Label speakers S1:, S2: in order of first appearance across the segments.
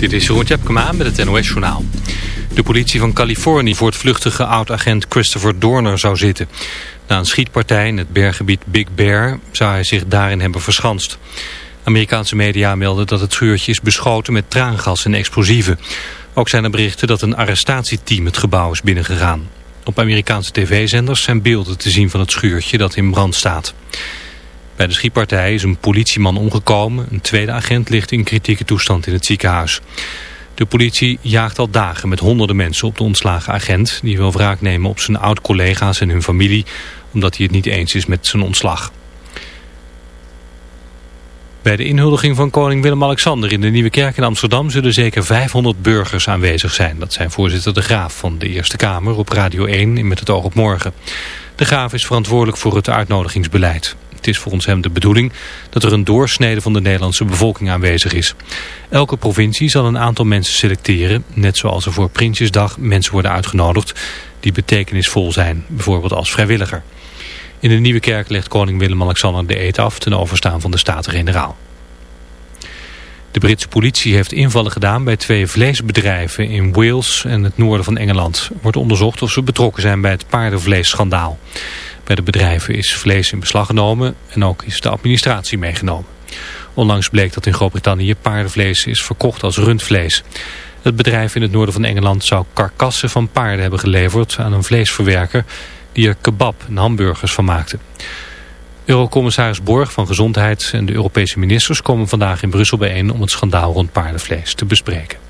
S1: Dit is Jeroen Tjepkema met het NOS Journaal. De politie van Californië voor het vluchtige oud-agent Christopher Dorner zou zitten. Na een schietpartij in het berggebied Big Bear zou hij zich daarin hebben verschanst. Amerikaanse media melden dat het schuurtje is beschoten met traangas en explosieven. Ook zijn er berichten dat een arrestatieteam het gebouw is binnengegaan. Op Amerikaanse tv-zenders zijn beelden te zien van het schuurtje dat in brand staat. Bij de schietpartij is een politieman omgekomen. Een tweede agent ligt in kritieke toestand in het ziekenhuis. De politie jaagt al dagen met honderden mensen op de ontslagen agent... die wil wraak nemen op zijn oud-collega's en hun familie... omdat hij het niet eens is met zijn ontslag. Bij de inhuldiging van koning Willem-Alexander in de Nieuwe Kerk in Amsterdam... zullen zeker 500 burgers aanwezig zijn. Dat zijn voorzitter De Graaf van de Eerste Kamer op Radio 1 Met het oog op morgen. De Graaf is verantwoordelijk voor het uitnodigingsbeleid. Het is volgens hem de bedoeling dat er een doorsnede van de Nederlandse bevolking aanwezig is. Elke provincie zal een aantal mensen selecteren, net zoals er voor Prinsjesdag mensen worden uitgenodigd die betekenisvol zijn, bijvoorbeeld als vrijwilliger. In de Nieuwe Kerk legt koning Willem-Alexander de eet af ten overstaan van de Staten-Generaal. De Britse politie heeft invallen gedaan bij twee vleesbedrijven in Wales en het noorden van Engeland. wordt onderzocht of ze betrokken zijn bij het paardenvleesschandaal. Bij de bedrijven is vlees in beslag genomen en ook is de administratie meegenomen. Onlangs bleek dat in Groot-Brittannië paardenvlees is verkocht als rundvlees. Het bedrijf in het noorden van Engeland zou karkassen van paarden hebben geleverd aan een vleesverwerker die er kebab en hamburgers van maakte. Eurocommissaris Borg van Gezondheid en de Europese ministers komen vandaag in Brussel bijeen om het schandaal rond paardenvlees te bespreken.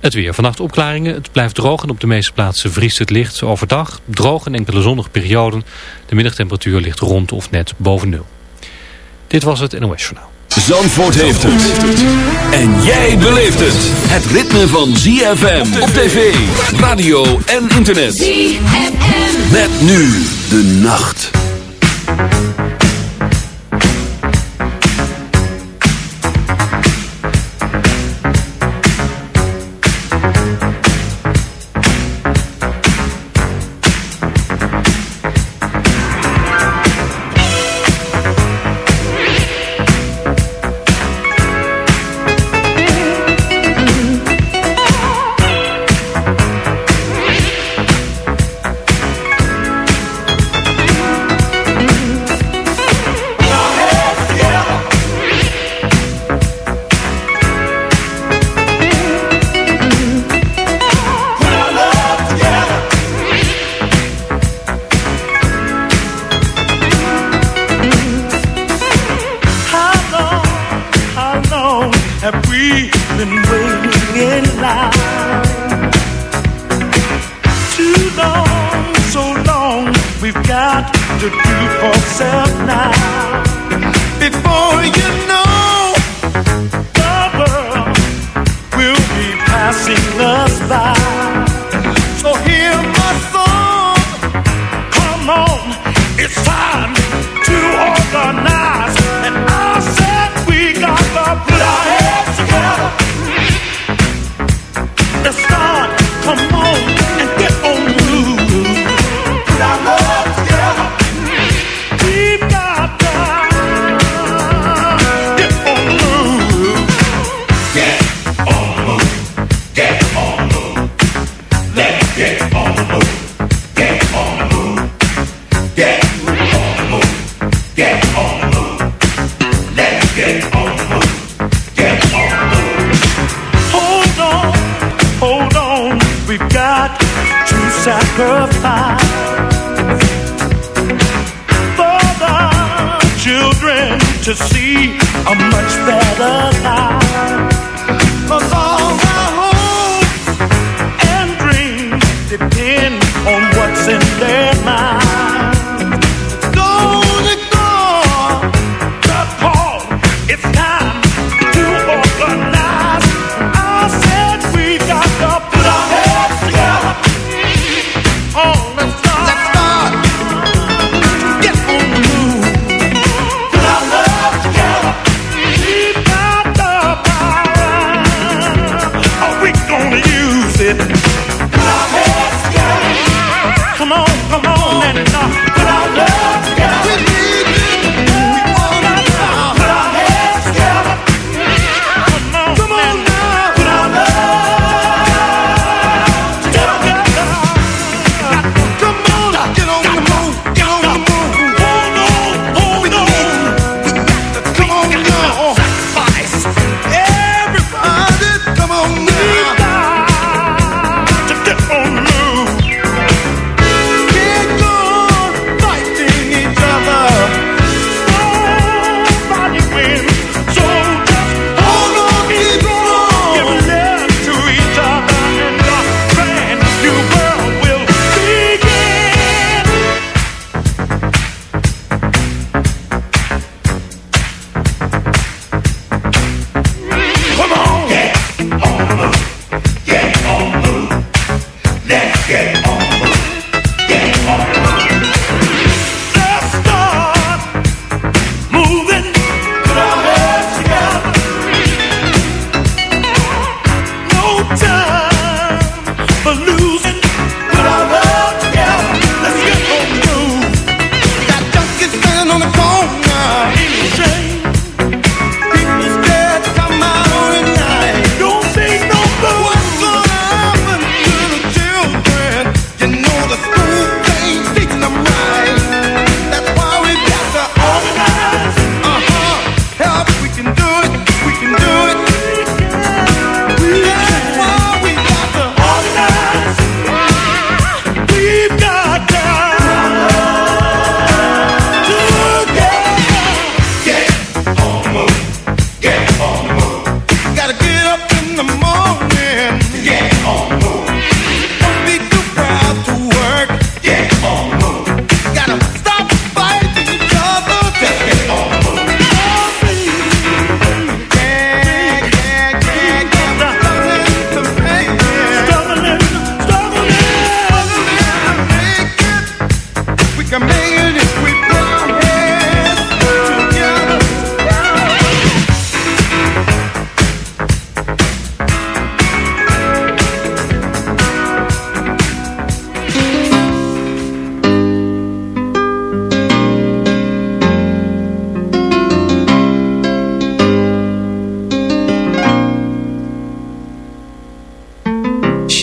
S1: Het weer. Vannacht opklaringen. Het blijft droog en op de meeste plaatsen vriest het licht. Overdag droog en enkele zonnige perioden. De middagtemperatuur ligt rond of net boven nul. Dit was het NOS Journaal.
S2: Zandvoort heeft het. En jij beleeft het. Het ritme van ZFM op tv, radio en internet. ZFM. Met nu de nacht.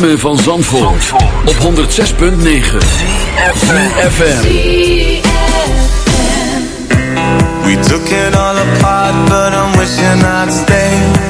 S3: ritme van Zandvoort, op 106.9 FM.
S4: We took it all apart, but I'm wishing I'd stay.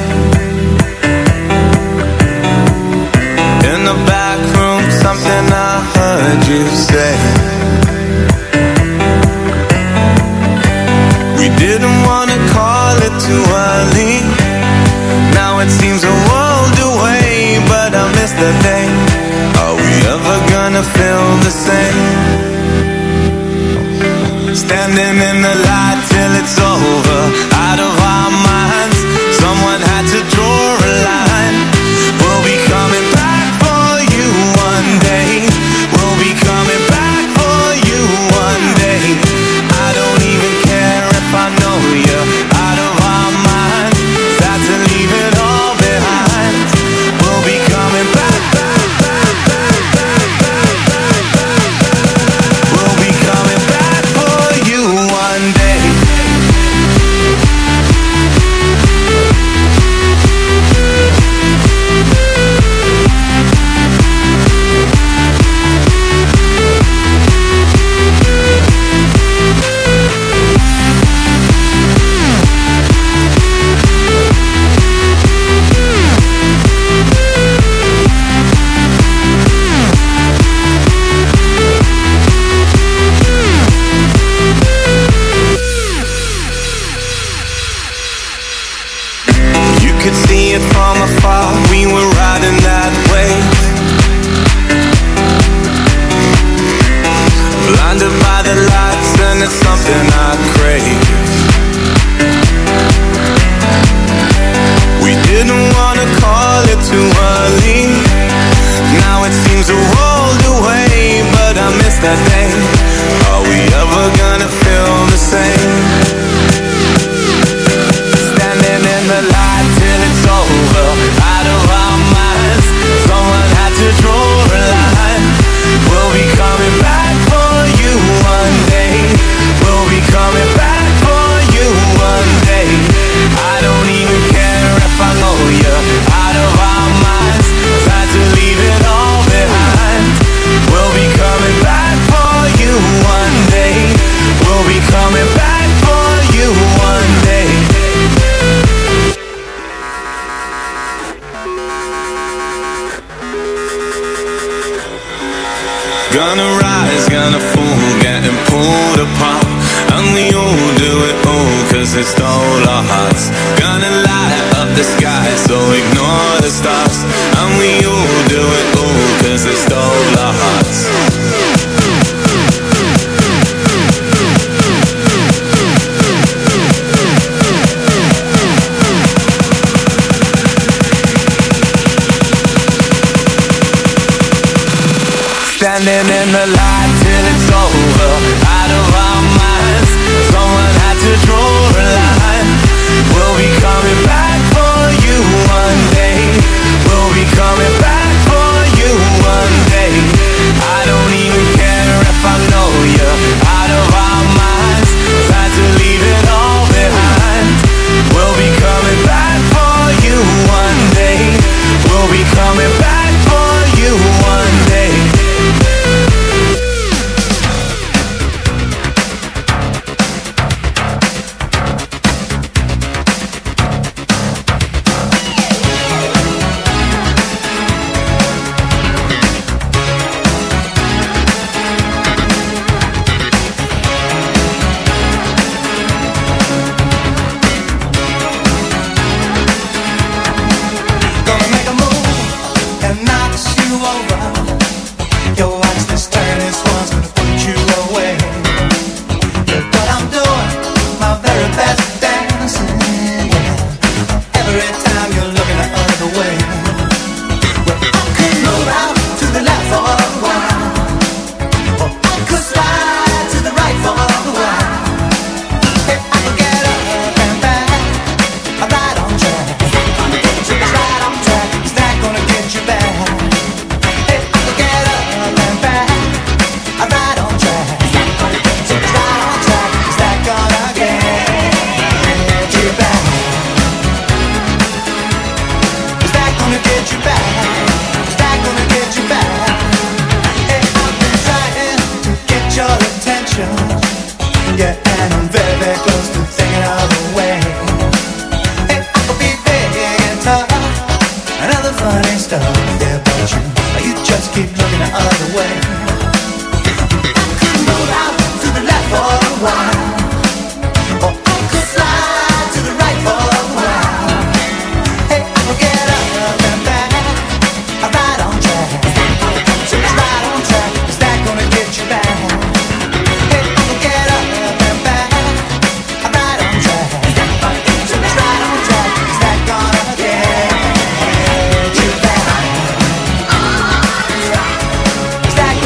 S4: That day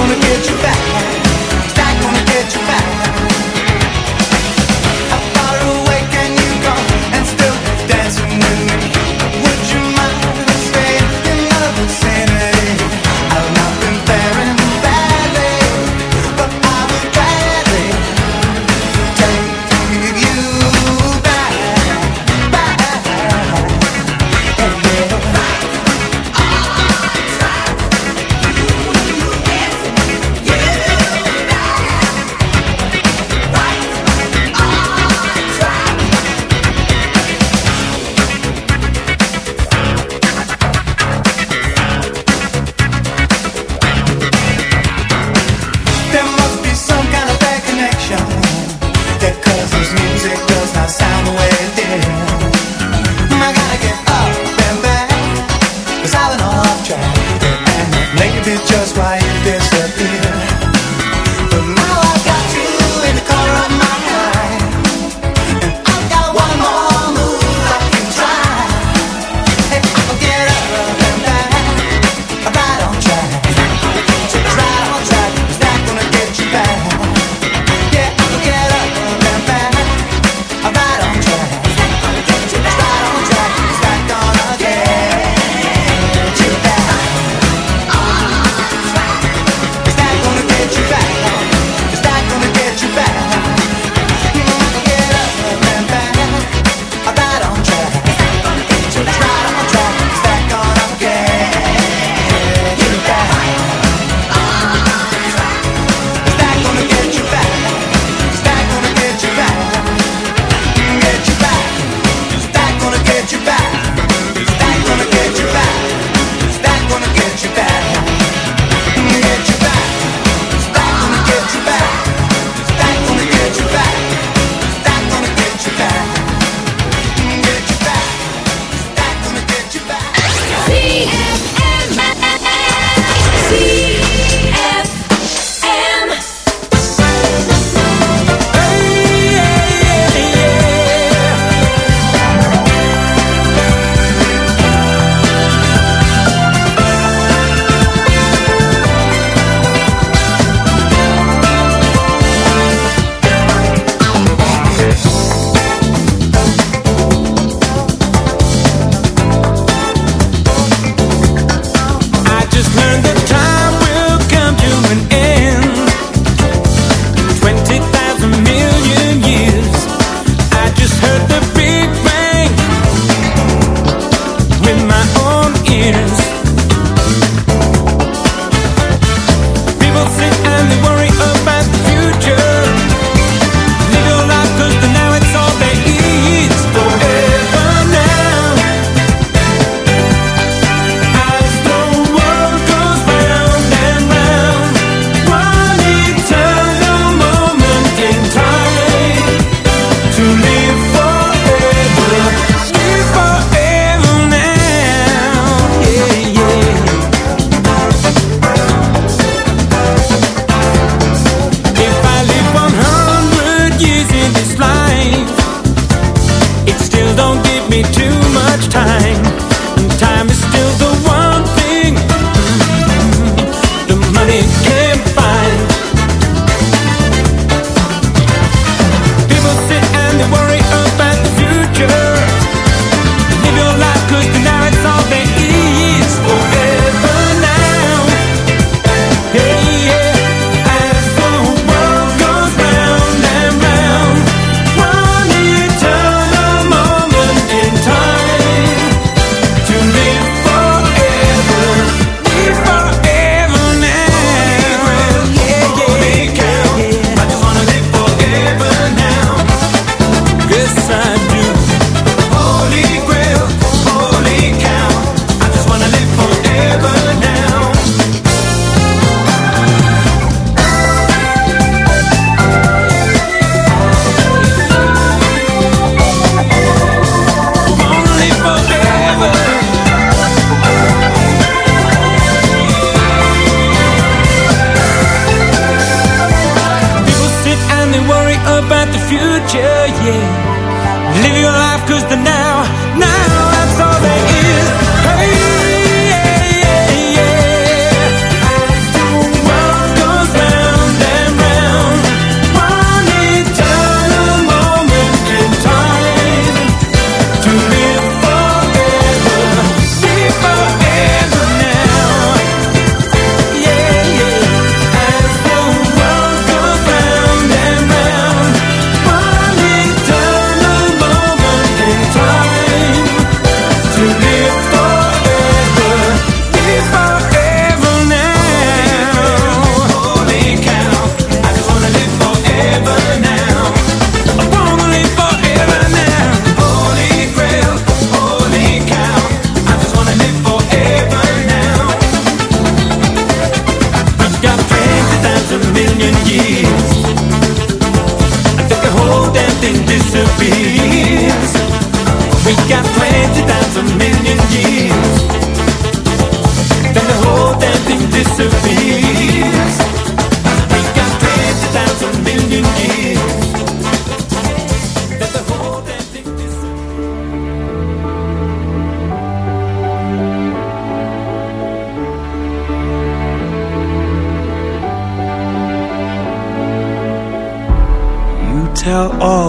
S4: gonna get you back.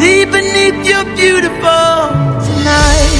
S5: See beneath your beautiful tonight.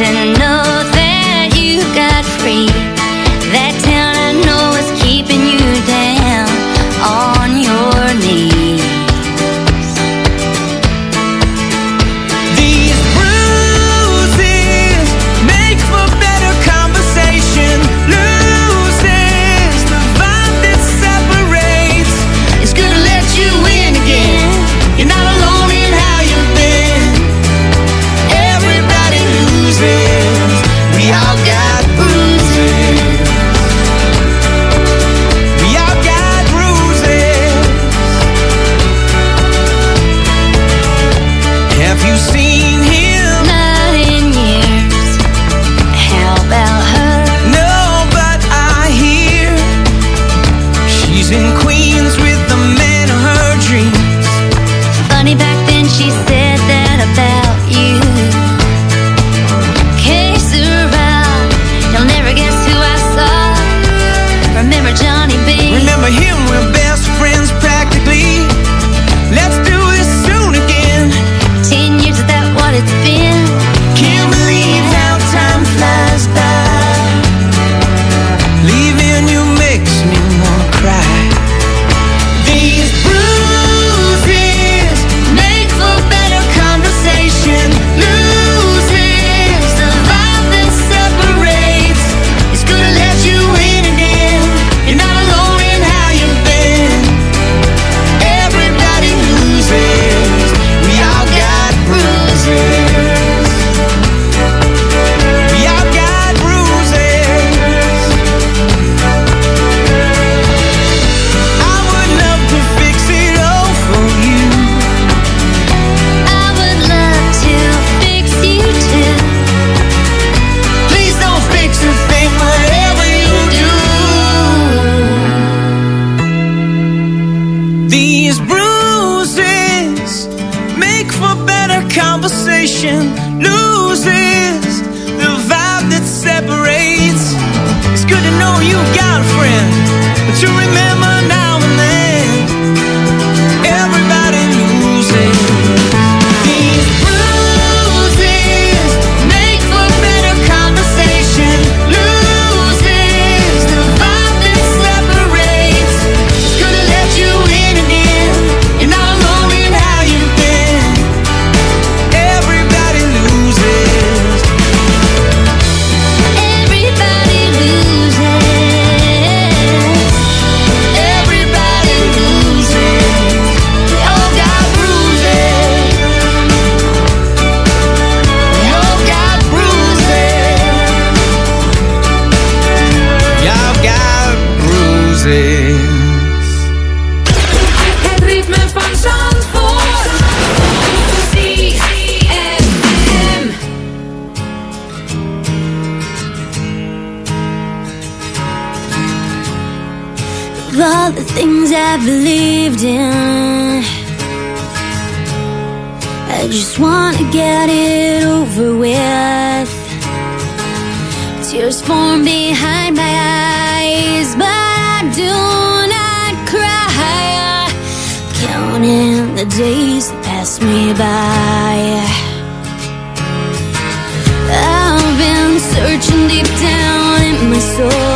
S6: Know deep down in my soul.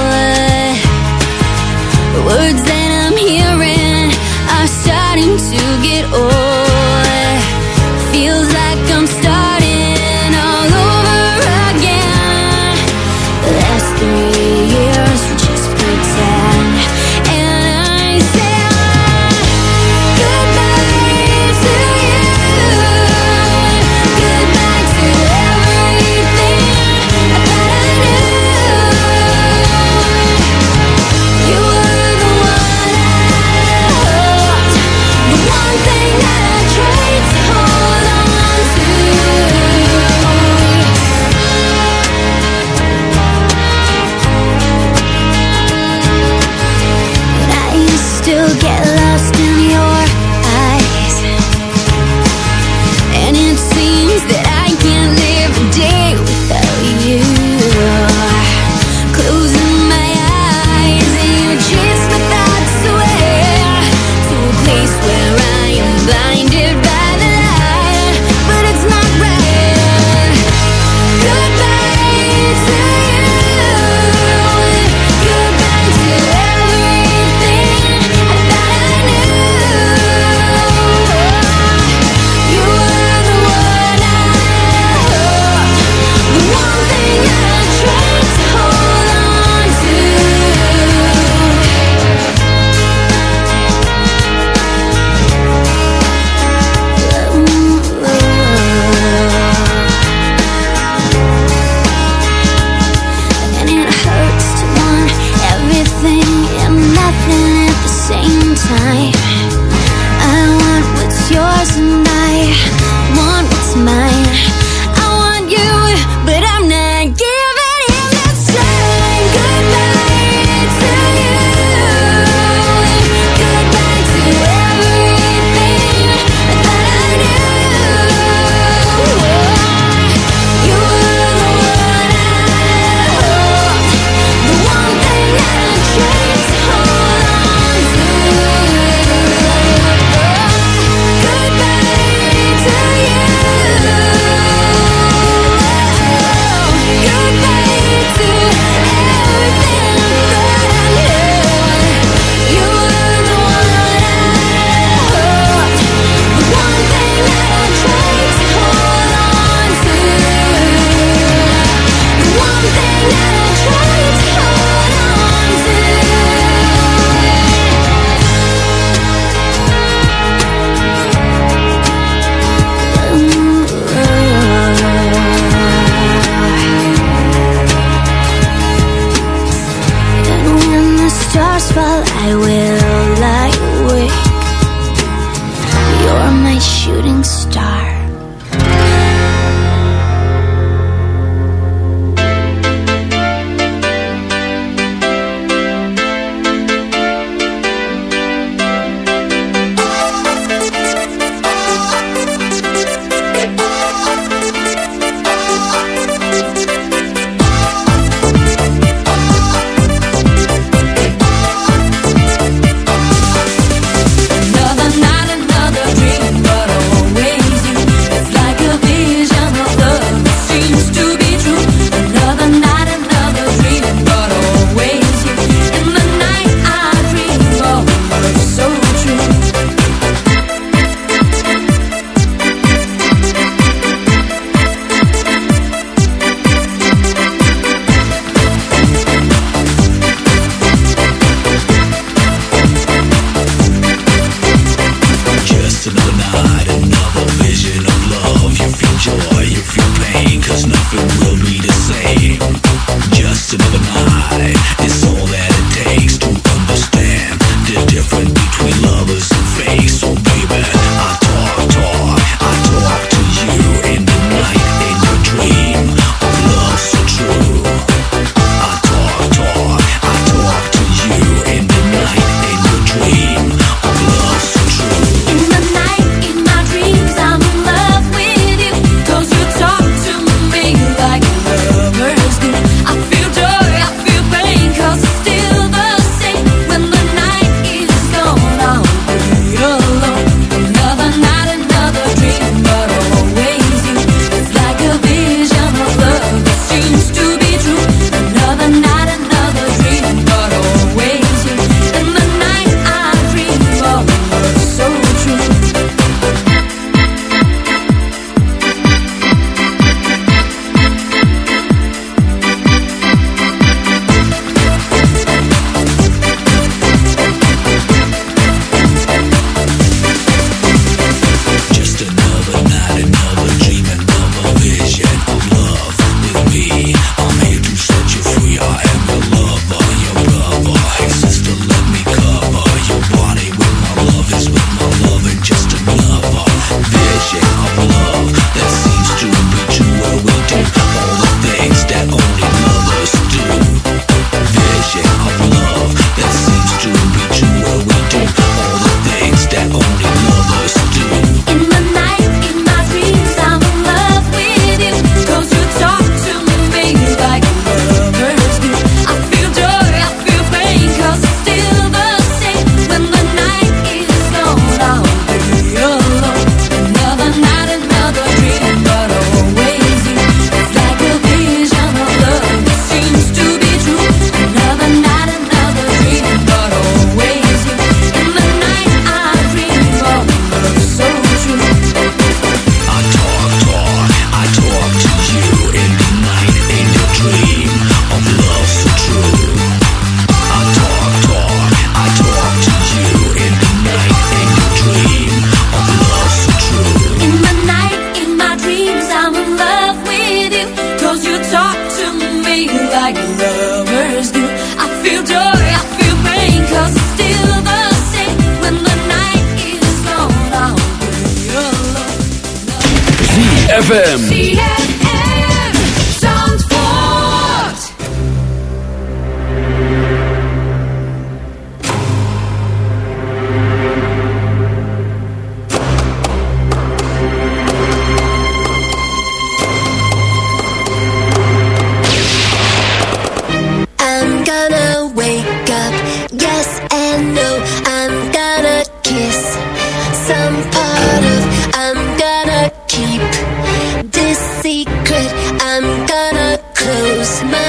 S6: secret. I'm gonna close my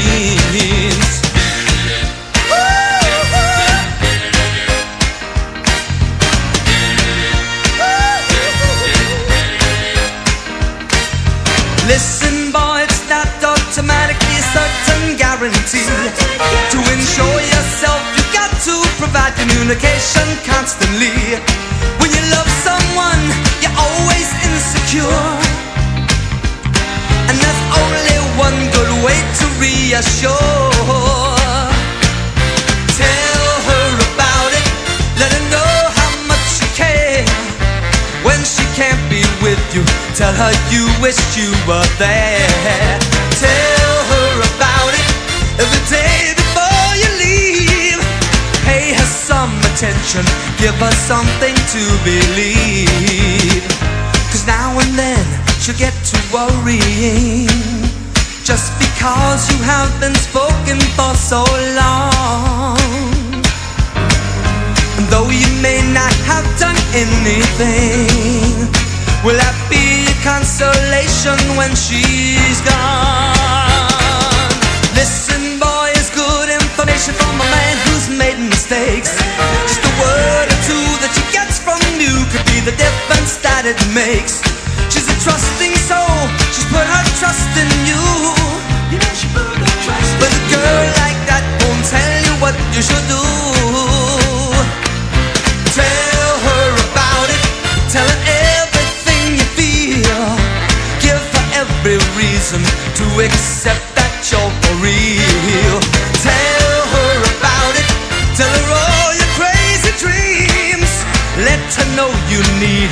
S6: me. to
S7: believe. Cause now and then she'll get to worrying. Just because you haven't spoken for so long. And though you may not have done anything, will that be a consolation when she the difference that it makes. She's a trusting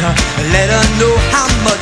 S7: her. Let her know how much